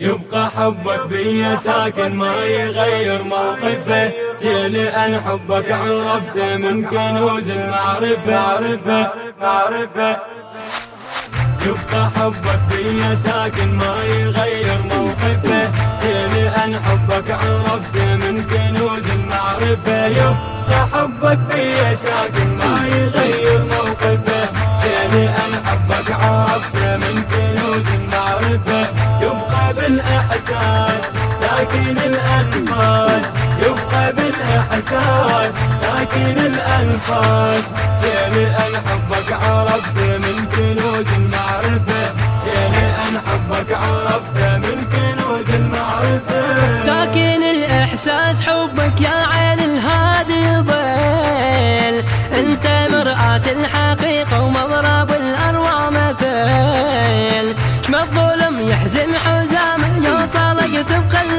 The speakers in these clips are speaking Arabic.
يبقى حبك بي ساكن ما يغير موقفه. دليلي أن حبك عرفته من كنوز المعرفة. معرفة معرفة. يبقى حبك بي ساكن ما يغير موقفه. دليلي أن حبك عرفته من كنوز المعرفة. يبقى حبك بي ساكن بالإحساس ساكن الأنفاس. جيلي أن حبك عرفته من كنوز المعرفة. جيلي أن حبك عرفته من كنوز المعرفة. ساكن الإحساس حبك يا عين الهادي ضيل أنت مرآة الحقيقة ومضرب الأروى مثل. شما الظلم يحزن حزام يوصلك تبقى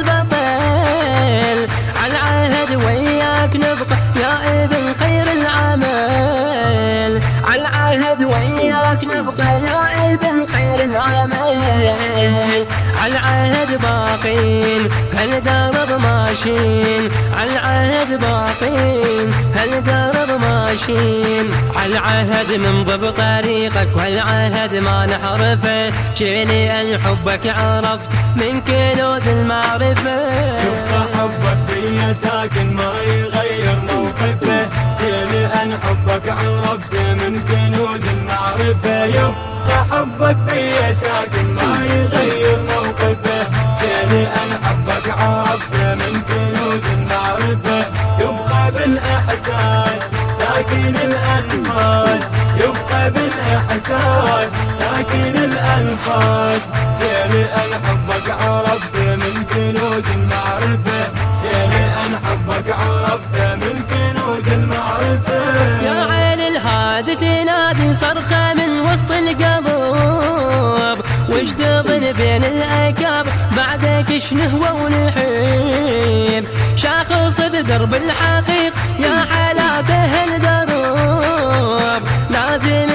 العهد وياك نبقى يا ابن خير على العهد باقين هالدرب ماشين؟ على العهد باقين هالدرب ماشين؟ على العهد نمضي طريقك والعهد ما نحرفه شيلي أن حبك عرفت من كنوز المعرفة. يبقى حبك بي ساكن ما بالإحساس ساكن الأنفاس جيلي أن حبك عرفته من كنوز المعرفة. جيلي أن حبك عرفته من كنوز المعرفة. يا عين الهادي تنادي صرخة من وسط القلب وش تظن بين الأكاب؟ بعدك شنهوى ونحيب. شاخص بدرب الحقيق يا حالاته الدروب لازم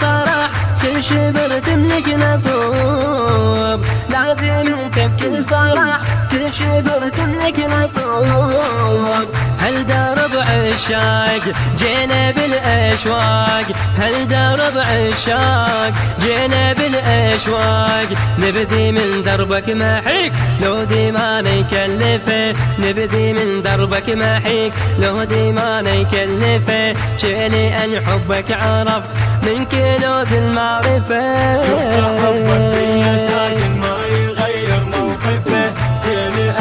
صراح كل شبر تملك لازم انت بكل صراح كل شبر تملك نصوب هل درب عشاق جينا بالأشواق. هل درب عشاق جينا بالأشواق. نبدي من دربك محيك. لو دي ما يكلفه نبدي من دربك محيك. لو دي ما يكلفه شيلي أن حبك عرفت. من كنوز المعرفة. يبقى حبك بي ساكن ما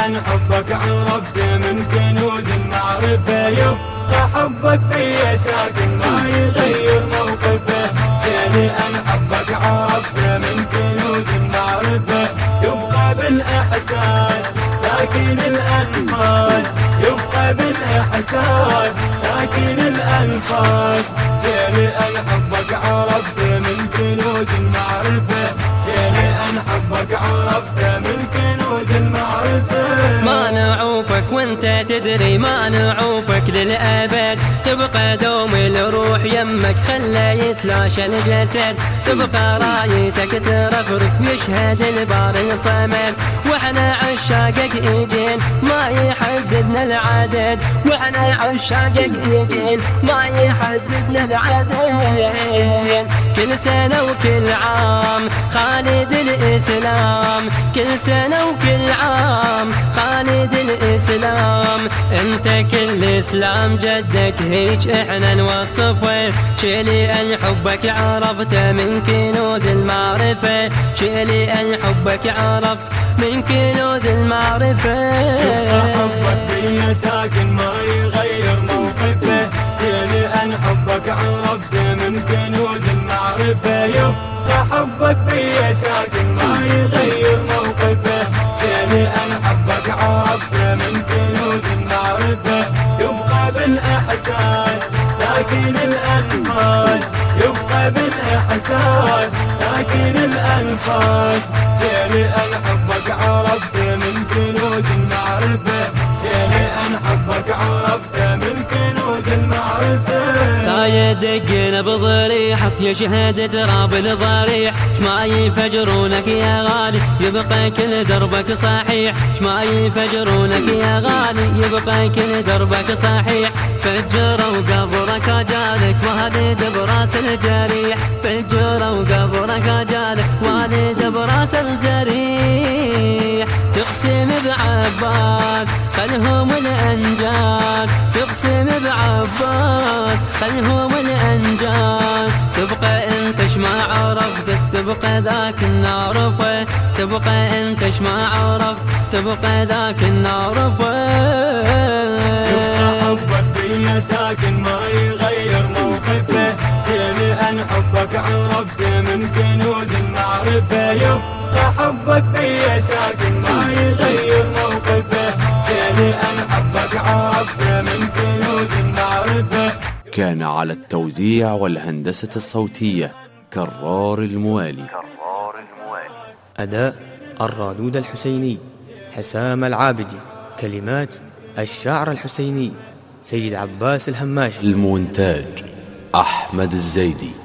أن حبك عرفته من كنوز المعرفة. يبقى حبك بي ساكن ما يغير موقفه. جيلي أن حبك عرفته من كنوز المعرفة. يبقى بالإحساس ساكن الأنفاس. يبقى بالإحساس ساكن الأنفاس. جيلي أن حبك عرفته من كنوز المعرفة. جيلي أن حبك عرفته من كنوز المعرفة. ما نعوفك وانت تدري ما نعوفك للأبد. تبقى دوم الروح يمك خلى يتلاشى الجسد. تبقى رايتك ترفرف يشهد البار الصمد. وإحنا عشاقك جايين ما يحددنا العدد. وإحنا عشاقك جايين ما يحددنا العدد. كل سنة وكل عام خالد الإسلام. كل سنة وكل عام خالد الإسلام. انت كل إسلام جدك هيج إحنا نوصفه. شيلي أن حبك عرفته من كنوز المعرفة. شيلي أن حبك عرفت من كنوز المعرفة. حبك بي ساكن ما يغير موقفه. جيلي أن حبك عرفته من كنوز المعرفة. يبقى حبك بي ساكن الأنفاس يبقى بالإحساس ساكن الأنفاس. جيلي أن حبك عرفته من كنوز المعرفة جيلي أن حبك عرفته من كنوز المعرفة. يدقنا بضريح الحق يشهد دراب الضريح. ما يفجرونك يا غالي يبقى كل دربك صحيح. ما يفجرونك يا غالي يبقى كل دربك صحيح. فجروا قبرك جالك والد براس الجريح. فجروا قبرك جالك والد براس الجريح. تقسم بعباس خلهم الانجاز تقسم بعباس خلهم الانجاز تبقى انت ما عرفت تبقى ذاك النار تبقى انت ما عرفت تبقى ذاك النار ساكن ما يغير موقفه. لأن حبك عرفت من كنوز المعرفة يبقى حبك بيا ساكن ما يغير موقفه. لأن حبك عرفت من كنوز المعرفة كان على التوزيع والهندسة الصوتية كرار الموالي. أداء الرادود الحسيني حسام العابدي. كلمات الشاعر الحسيني. سيد عباس الهماشي. المونتاج أحمد الزيدي.